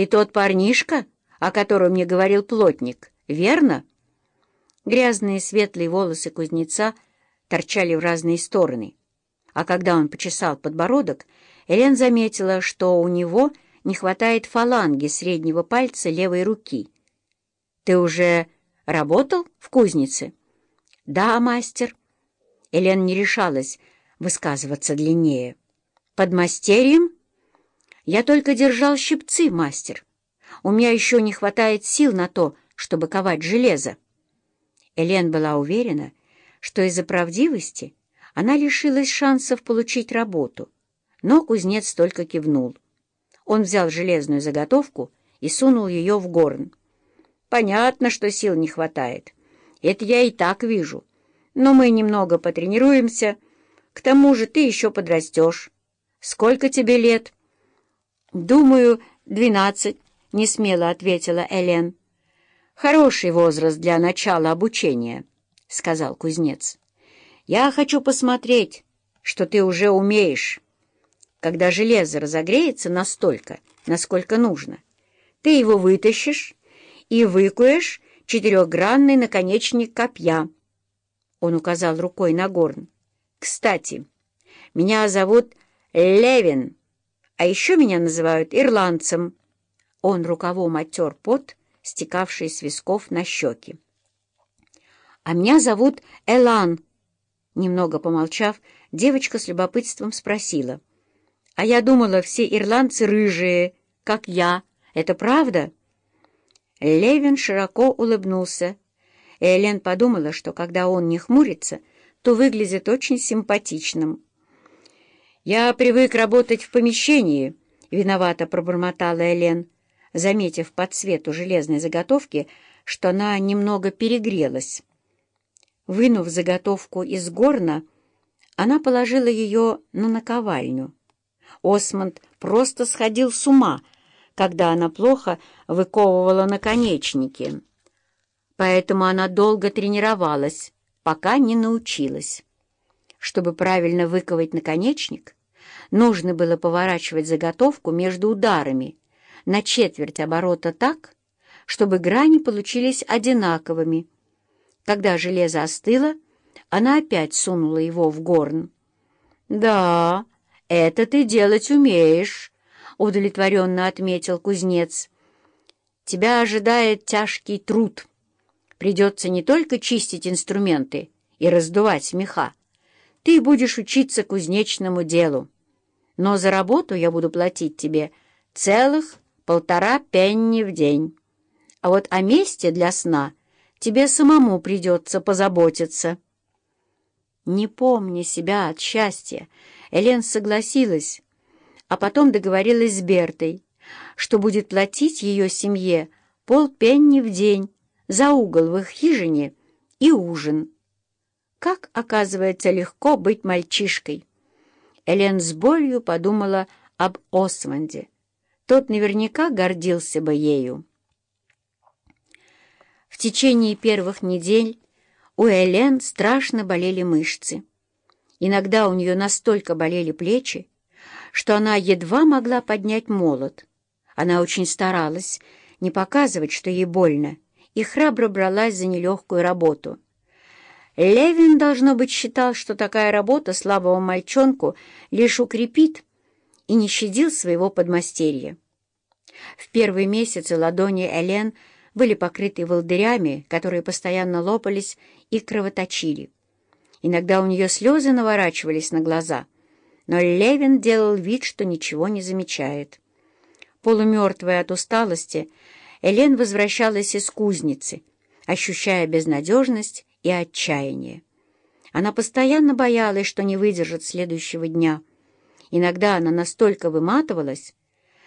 Ты тот парнишка, о котором мне говорил плотник, верно?» Грязные светлые волосы кузнеца торчали в разные стороны, а когда он почесал подбородок, Элен заметила, что у него не хватает фаланги среднего пальца левой руки. «Ты уже работал в кузнице?» «Да, мастер». Элен не решалась высказываться длиннее. «Под мастерием?» «Я только держал щипцы, мастер. У меня еще не хватает сил на то, чтобы ковать железо». Элен была уверена, что из-за правдивости она лишилась шансов получить работу, но кузнец только кивнул. Он взял железную заготовку и сунул ее в горн. «Понятно, что сил не хватает. Это я и так вижу. Но мы немного потренируемся. К тому же ты еще подрастешь. Сколько тебе лет?» «Думаю, двенадцать», — несмело ответила Элен. «Хороший возраст для начала обучения», — сказал кузнец. «Я хочу посмотреть, что ты уже умеешь. Когда железо разогреется настолько, насколько нужно, ты его вытащишь и выкуешь четырехгранный наконечник копья». Он указал рукой на горн. «Кстати, меня зовут Левин, а еще меня называют ирландцем». Он рукавом оттер пот, стекавший с висков на щеки. «А меня зовут Элан». Немного помолчав, девочка с любопытством спросила. «А я думала, все ирландцы рыжие, как я. Это правда?» Левин широко улыбнулся. Элен подумала, что когда он не хмурится, то выглядит очень симпатичным. «Я привык работать в помещении», — виновато пробормотала Элен заметив по цвету железной заготовки, что она немного перегрелась. Вынув заготовку из горна, она положила ее на наковальню. Осмонд просто сходил с ума, когда она плохо выковывала наконечники. Поэтому она долго тренировалась, пока не научилась. Чтобы правильно выковать наконечник, нужно было поворачивать заготовку между ударами — на четверть оборота так, чтобы грани получились одинаковыми. Когда железо остыло, она опять сунула его в горн. «Да, это ты делать умеешь», — удовлетворенно отметил кузнец. «Тебя ожидает тяжкий труд. Придется не только чистить инструменты и раздувать меха. Ты будешь учиться кузнечному делу. Но за работу я буду платить тебе целых полтора пенни в день. А вот о месте для сна тебе самому придется позаботиться. Не помня себя от счастья, Элен согласилась, а потом договорилась с Бертой, что будет платить ее семье полпенни в день за угол в их хижине и ужин. Как, оказывается, легко быть мальчишкой. Элен с болью подумала об Осванде тот наверняка гордился бы ею. В течение первых недель у Элен страшно болели мышцы. Иногда у нее настолько болели плечи, что она едва могла поднять молот. Она очень старалась не показывать, что ей больно, и храбро бралась за нелегкую работу. Левин, должно быть, считал, что такая работа слабого мальчонку лишь укрепит, и не щадил своего подмастерья. В первые месяцы ладони Элен были покрыты волдырями, которые постоянно лопались и кровоточили. Иногда у нее слезы наворачивались на глаза, но Левин делал вид, что ничего не замечает. Полумертвая от усталости, Элен возвращалась из кузницы, ощущая безнадежность и отчаяние. Она постоянно боялась, что не выдержит следующего дня — Иногда она настолько выматывалась,